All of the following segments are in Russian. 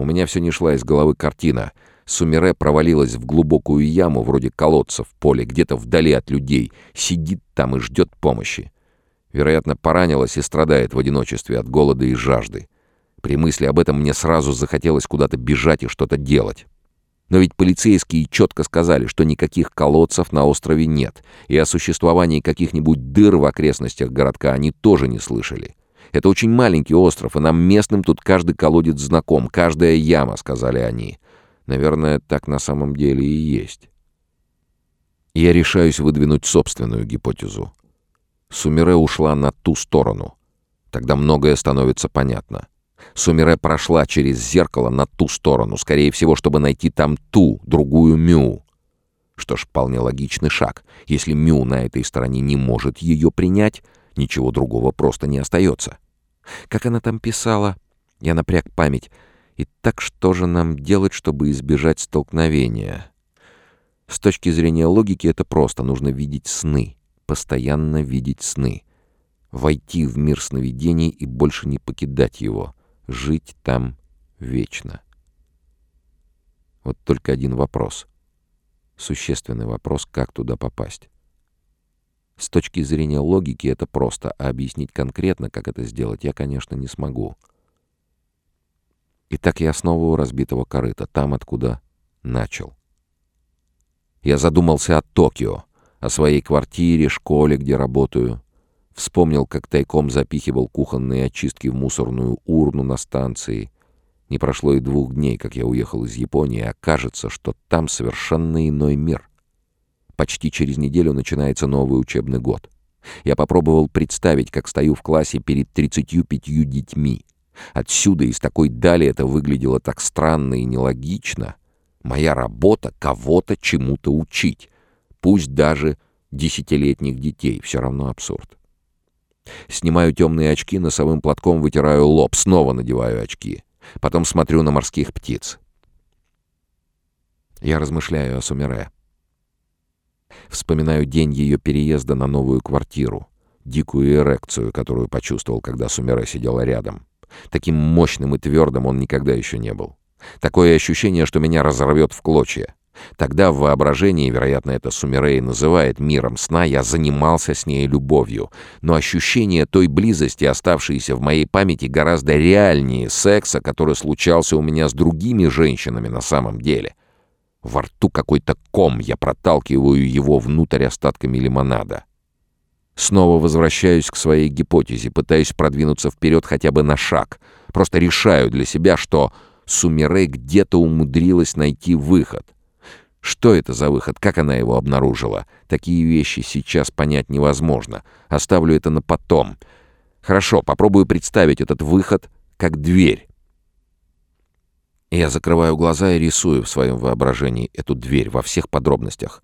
У меня все не шла из головы картина. Сумире провалилась в глубокую яму, вроде колодца в поле, где-то вдали от людей. Сидит там и ждет помощи. Вероятно, поранилась и страдает в одиночестве от голода и жажды. При мысли об этом мне сразу захотелось куда-то бежать и что-то делать. Но ведь полицейские четко сказали, что никаких колодцев на острове нет, и о существовании каких-нибудь дыр в окрестностях городка они тоже не слышали. Это очень маленький остров, и нам местным тут каждый колодец знаком, каждая яма, сказали они. Наверное, так на самом деле и есть. Я решаюсь выдвинуть собственную гипотезу. Сумире ушла на ту сторону. Тогда многое становится понятно. Сумире прошла через зеркало на ту сторону, скорее всего, чтобы найти там ту, другую Мю. Что ж, вполне логичный шаг. Если Мю на этой стороне не может ее принять, ничего другого просто не остается. Как она там писала? Я напряг память. И так что же нам делать, чтобы избежать столкновения? С точки зрения логики это просто. Нужно видеть сны. Постоянно видеть сны. Войти в мир сновидений и больше не покидать его. Жить там вечно. Вот только один вопрос. Существенный вопрос, как туда попасть. С точки зрения логики это просто, а объяснить конкретно, как это сделать, я, конечно, не смогу. Итак, я снова у разбитого корыта, там, откуда начал. Я задумался о Токио, о своей квартире, школе, где работаю. Вспомнил, как тайком запихивал кухонные очистки в мусорную урну на станции. Не прошло и двух дней, как я уехал из Японии, а кажется, что там совершенно иной мир. Почти через неделю начинается новый учебный год. Я попробовал представить, как стою в классе перед 35 детьми. Отсюда из такой дали это выглядело так странно и нелогично. Моя работа — кого-то чему-то учить. Пусть даже десятилетних детей. Все равно абсурд. Снимаю темные очки, носовым платком вытираю лоб, снова надеваю очки. Потом смотрю на морских птиц. Я размышляю о Сумере. Вспоминаю день ее переезда на новую квартиру. Дикую эрекцию, которую почувствовал, когда Сумера сидела рядом. Таким мощным и твердым он никогда еще не был. Такое ощущение, что меня разорвет в клочья. Тогда в воображении, вероятно, это Сумерей называет миром сна, я занимался с ней любовью. Но ощущение той близости, оставшееся в моей памяти, гораздо реальнее секса, который случался у меня с другими женщинами на самом деле. Во рту какой-то ком, я проталкиваю его внутрь остатками лимонада. Снова возвращаюсь к своей гипотезе, пытаюсь продвинуться вперед хотя бы на шаг. Просто решаю для себя, что Сумире где-то умудрилась найти выход. Что это за выход? Как она его обнаружила? Такие вещи сейчас понять невозможно. Оставлю это на потом. Хорошо, попробую представить этот выход как дверь. Я закрываю глаза и рисую в своем воображении эту дверь во всех подробностях.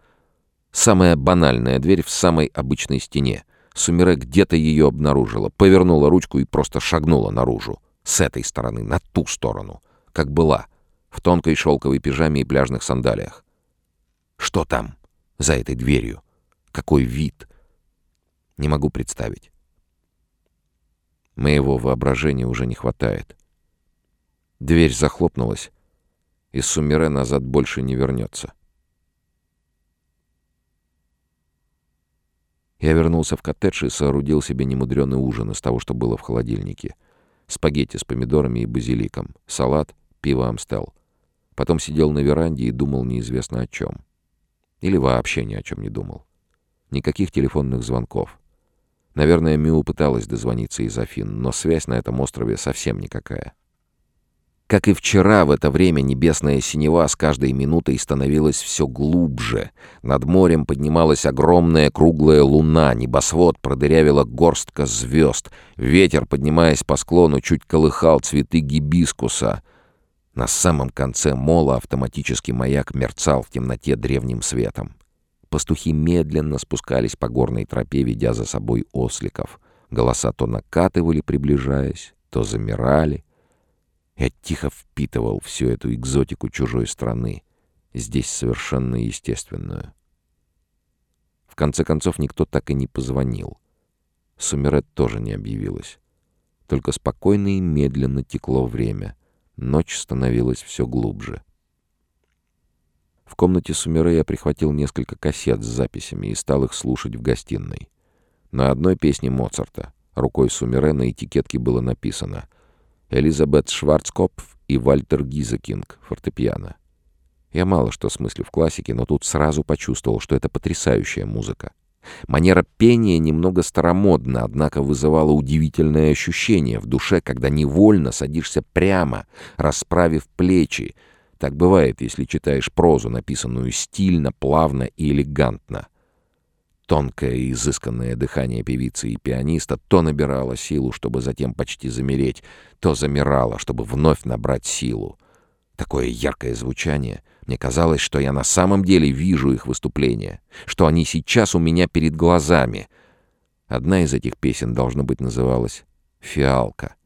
Самая банальная дверь в самой обычной стене. Сумире где-то ее обнаружила, повернула ручку и просто шагнула наружу. С этой стороны, на ту сторону. Как была. В тонкой шелковой пижаме и пляжных сандалиях. Что там? За этой дверью? Какой вид? Не могу представить. Моего воображения уже не хватает. Дверь захлопнулась, и Сумире назад больше не вернется. Я вернулся в коттедж и соорудил себе немудренный ужин из того, что было в холодильнике. Спагетти с помидорами и базиликом, салат, пиво «Амстел». Потом сидел на веранде и думал неизвестно о чем. Или вообще ни о чем не думал. Никаких телефонных звонков. Наверное, Мю пыталась дозвониться из Афин, но связь на этом острове совсем никакая. Как и вчера, в это время небесная синева с каждой минутой становилась все глубже. Над морем поднималась огромная круглая луна, небосвод продырявила горстка звезд. Ветер, поднимаясь по склону, чуть колыхал цветы гибискуса. На самом конце мола автоматический маяк мерцал в темноте древним светом. Пастухи медленно спускались по горной тропе, ведя за собой осликов. Голоса то накатывали, приближаясь, то замирали. Я тихо впитывал всю эту экзотику чужой страны, здесь совершенно естественную. В конце концов, никто так и не позвонил. Сумерет тоже не объявилась. Только спокойно и медленно текло время. Ночь становилась все глубже. В комнате Сумире я прихватил несколько кассет с записями и стал их слушать в гостиной. На одной песне Моцарта рукой Сумире на этикетке было написано «Элизабет Шварцкопф и Вальтер Гизекинг, фортепиано». Я мало что смыслю в классике, но тут сразу почувствовал, что это потрясающая музыка. Манера пения немного старомодна, однако вызывала удивительное ощущение в душе, когда невольно садишься прямо, расправив плечи. Так бывает, если читаешь прозу, написанную стильно, плавно и элегантно. Тонкое и изысканное дыхание певицы и пианиста то набирало силу, чтобы затем почти замереть, то замирало, чтобы вновь набрать силу. Такое яркое звучание — мне казалось, что я на самом деле вижу их выступления, что они сейчас у меня перед глазами. Одна из этих песен, должно быть, называлась «Фиалка».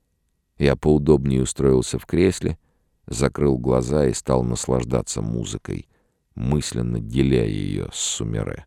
Я поудобнее устроился в кресле, закрыл глаза и стал наслаждаться музыкой, мысленно деля ее с Сумере.